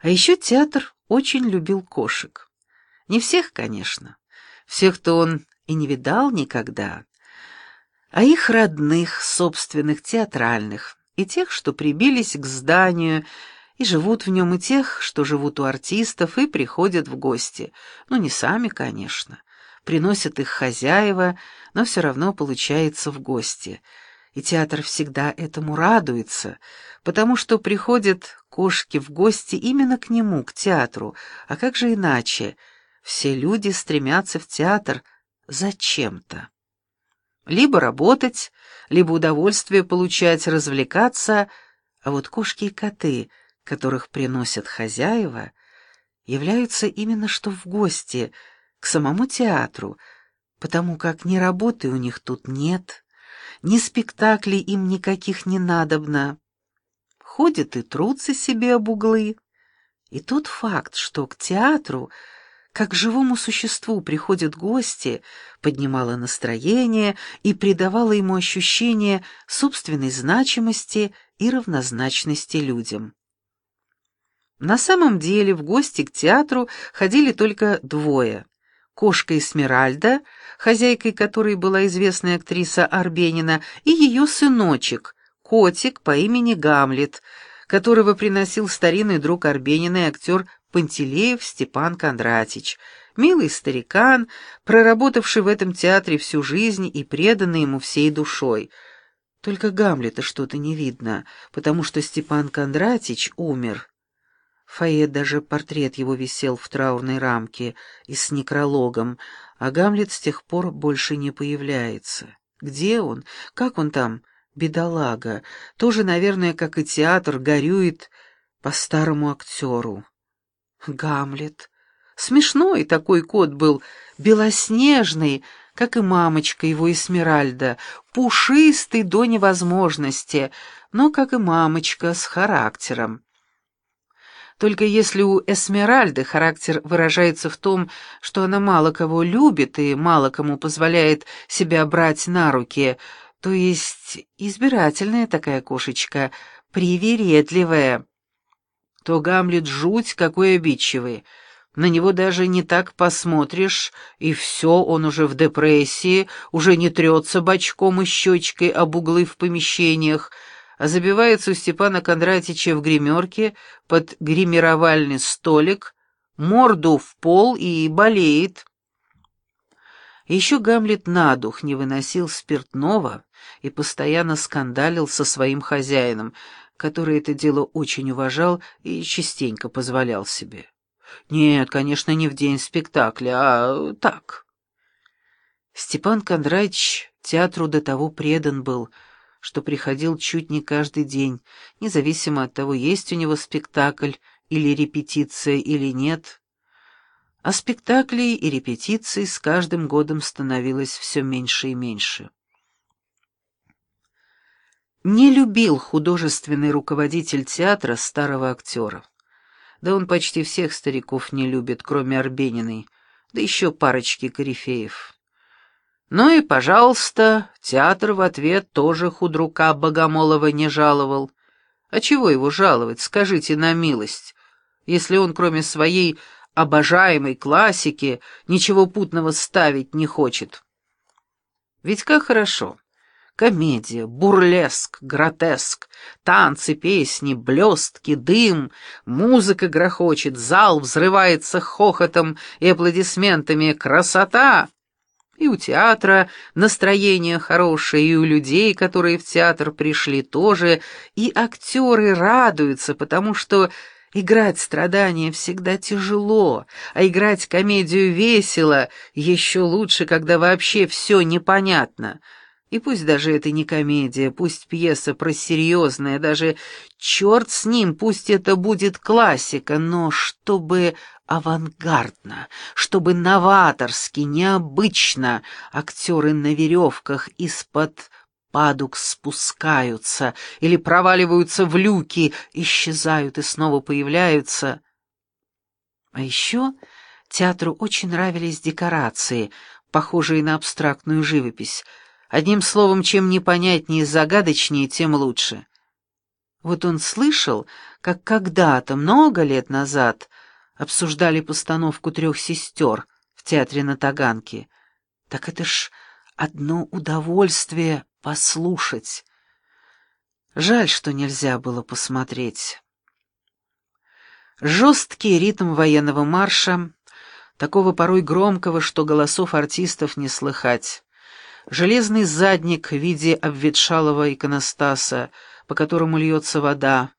А еще театр очень любил кошек. Не всех, конечно. Всех-то он и не видал никогда. А их родных, собственных, театральных, и тех, что прибились к зданию, и живут в нем, и тех, что живут у артистов и приходят в гости. Ну, не сами, конечно. Приносят их хозяева, но все равно получается в гости. И театр всегда этому радуется, потому что приходят кошки в гости именно к нему, к театру. А как же иначе? Все люди стремятся в театр зачем-то. Либо работать, либо удовольствие получать, развлекаться, а вот кошки и коты, которых приносят хозяева, являются именно что в гости, к самому театру, потому как ни работы у них тут нет, ни спектаклей им никаких не надобно. Ходят и трутся себе об углы. И тот факт, что к театру как к живому существу приходят гости, поднимала настроение и придавала ему ощущение собственной значимости и равнозначности людям. На самом деле в гости к театру ходили только двое. Кошка Эсмеральда, хозяйкой которой была известная актриса Арбенина, и ее сыночек, котик по имени Гамлет, которого приносил старинный друг Арбенина и актер Пантелеев Степан Кондратич, милый старикан, проработавший в этом театре всю жизнь и преданный ему всей душой. Только Гамлета что-то не видно, потому что Степан Кондратич умер. Фойе даже портрет его висел в траурной рамке и с некрологом, а Гамлет с тех пор больше не появляется. Где он? Как он там? Бедолага. Тоже, наверное, как и театр, горюет по старому актеру. Гамлет. Смешной такой кот был, белоснежный, как и мамочка его Эсмеральда, пушистый до невозможности, но, как и мамочка, с характером. Только если у Эсмеральды характер выражается в том, что она мало кого любит и мало кому позволяет себя брать на руки, то есть избирательная такая кошечка, привередливая, то Гамлет жуть какой обидчивый. На него даже не так посмотришь, и все, он уже в депрессии, уже не трется бочком и щечкой об углы в помещениях, забивается у Степана Кондратича в гримерке под гримировальный столик, морду в пол и болеет. Еще Гамлет на дух не выносил спиртного и постоянно скандалил со своим хозяином, который это дело очень уважал и частенько позволял себе. Нет, конечно, не в день спектакля, а так. Степан Кондратьевич театру до того предан был, что приходил чуть не каждый день, независимо от того, есть у него спектакль или репетиция или нет. А спектаклей и репетиций с каждым годом становилось все меньше и меньше. Не любил художественный руководитель театра старого актера. Да он почти всех стариков не любит, кроме Арбениной, да еще парочки корифеев. Ну и, пожалуйста, театр в ответ тоже худрука Богомолова не жаловал. А чего его жаловать, скажите на милость, если он, кроме своей обожаемой классики, ничего путного ставить не хочет? Ведь как хорошо. Комедия, бурлеск, гротеск, танцы, песни, блестки, дым, музыка грохочет, зал взрывается хохотом и аплодисментами. Красота! И у театра настроение хорошее, и у людей, которые в театр пришли, тоже, и актеры радуются, потому что играть страдания всегда тяжело, а играть комедию весело, еще лучше, когда вообще все непонятно — и пусть даже это не комедия, пусть пьеса про серьезное, даже черт с ним, пусть это будет классика, но чтобы авангардно, чтобы новаторски, необычно актеры на веревках из-под падук спускаются или проваливаются в люки, исчезают и снова появляются. А еще театру очень нравились декорации, похожие на абстрактную живопись — Одним словом, чем непонятнее и загадочнее, тем лучше. Вот он слышал, как когда-то, много лет назад, обсуждали постановку «Трех сестер» в театре на Таганке. Так это ж одно удовольствие послушать. Жаль, что нельзя было посмотреть. Жесткий ритм военного марша, такого порой громкого, что голосов артистов не слыхать. Железный задник в виде обветшалого иконостаса, по которому льется вода,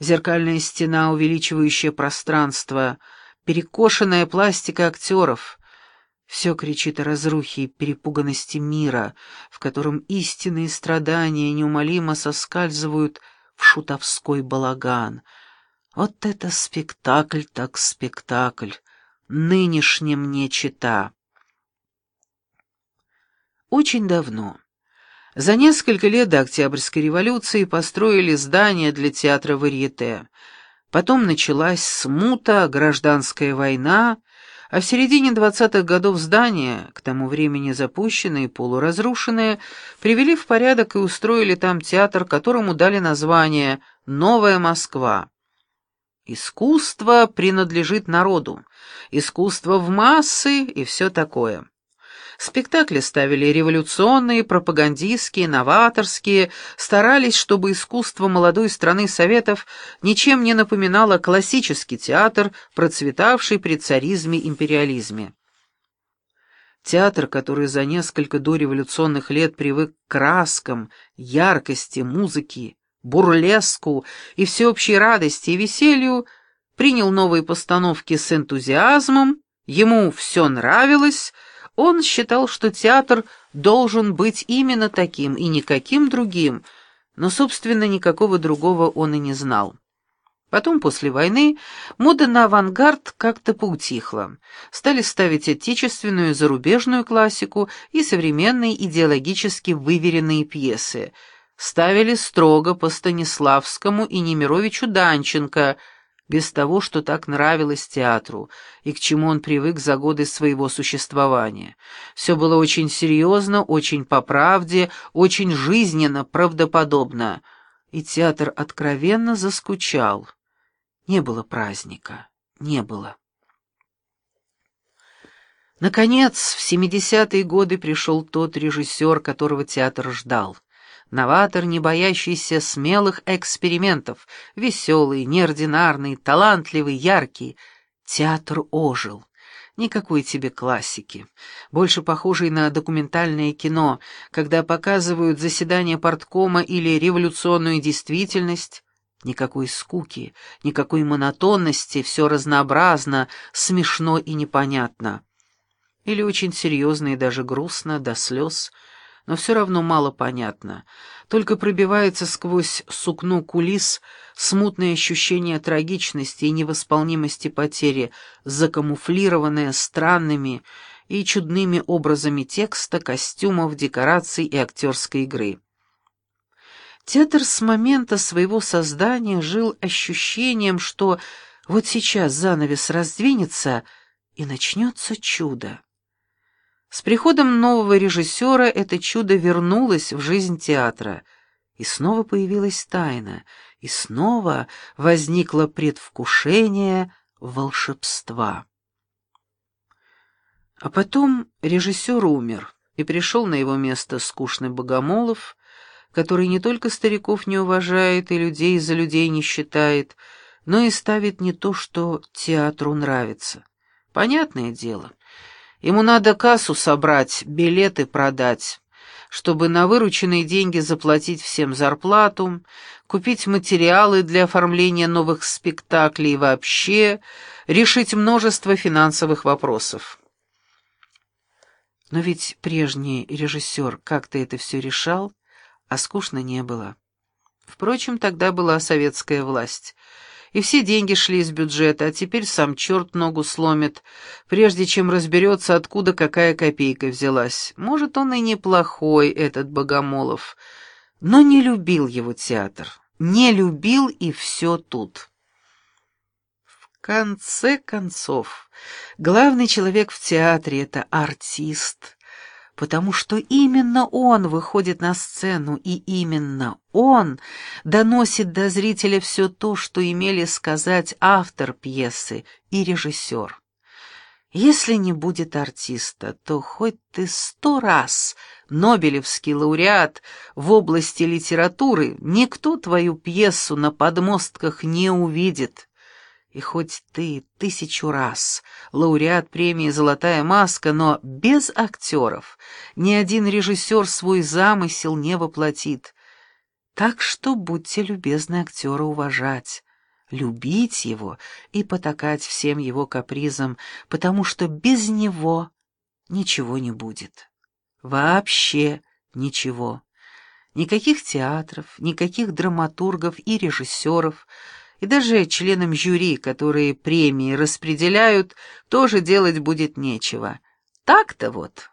зеркальная стена, увеличивающая пространство, перекошенная пластика актеров. Все кричит о разрухе и перепуганности мира, в котором истинные страдания неумолимо соскальзывают в шутовской балаган. Вот это спектакль так спектакль, нынешнем не чита. Очень давно, за несколько лет до Октябрьской революции построили здание для театра Варьете. Потом началась смута, гражданская война, а в середине 20-х годов здание, к тому времени запущенное и полуразрушенное, привели в порядок и устроили там театр, которому дали название «Новая Москва». Искусство принадлежит народу, искусство в массы и все такое. Спектакли ставили революционные, пропагандистские, новаторские, старались, чтобы искусство молодой страны Советов ничем не напоминало классический театр, процветавший при царизме-империализме. Театр, который за несколько дореволюционных лет привык к краскам, яркости, музыке, бурлеску и всеобщей радости и веселью, принял новые постановки с энтузиазмом, ему все нравилось — он считал, что театр должен быть именно таким и никаким другим, но, собственно, никакого другого он и не знал. Потом, после войны, мода на авангард как-то поутихла. Стали ставить отечественную зарубежную классику и современные идеологически выверенные пьесы. Ставили строго по Станиславскому и Немировичу Данченко – без того, что так нравилось театру и к чему он привык за годы своего существования. Все было очень серьезно, очень по правде, очень жизненно, правдоподобно. И театр откровенно заскучал. Не было праздника, не было. Наконец, в 70-е годы пришел тот режиссер, которого театр ждал. Новатор, не боящийся смелых экспериментов, веселый, неординарный, талантливый, яркий. Театр ожил. Никакой тебе классики. Больше похожий на документальное кино, когда показывают заседание порткома или революционную действительность. Никакой скуки, никакой монотонности, все разнообразно, смешно и непонятно. Или очень серьезно и даже грустно, до слез — но все равно мало понятно. Только пробивается сквозь сукно кулис смутное ощущение трагичности и невосполнимости потери, закамуфлированное странными и чудными образами текста, костюмов, декораций и актерской игры. Театр с момента своего создания жил ощущением, что вот сейчас занавес раздвинется, и начнется чудо. С приходом нового режиссера это чудо вернулось в жизнь театра, и снова появилась тайна, и снова возникло предвкушение волшебства. А потом режиссер умер, и пришел на его место скучный Богомолов, который не только стариков не уважает и людей за людей не считает, но и ставит не то, что театру нравится. Понятное дело — Ему надо кассу собрать, билеты продать, чтобы на вырученные деньги заплатить всем зарплату, купить материалы для оформления новых спектаклей и вообще решить множество финансовых вопросов. Но ведь прежний режиссер как-то это все решал, а скучно не было. Впрочем, тогда была советская власть — и все деньги шли из бюджета, а теперь сам черт ногу сломит, прежде чем разберется, откуда какая копейка взялась. Может, он и неплохой, этот Богомолов, но не любил его театр. Не любил, и все тут. В конце концов, главный человек в театре — это артист — потому что именно он выходит на сцену, и именно он доносит до зрителя все то, что имели сказать автор пьесы и режиссер. Если не будет артиста, то хоть ты сто раз Нобелевский лауреат в области литературы, никто твою пьесу на подмостках не увидит. И хоть ты тысячу раз лауреат премии «Золотая маска», но без актеров ни один режиссер свой замысел не воплотит. Так что будьте любезны актера уважать любить его и потакать всем его капризам, потому что без него ничего не будет. Вообще ничего. Никаких театров, никаких драматургов и режиссеров, и даже членам жюри, которые премии распределяют, тоже делать будет нечего. Так-то вот.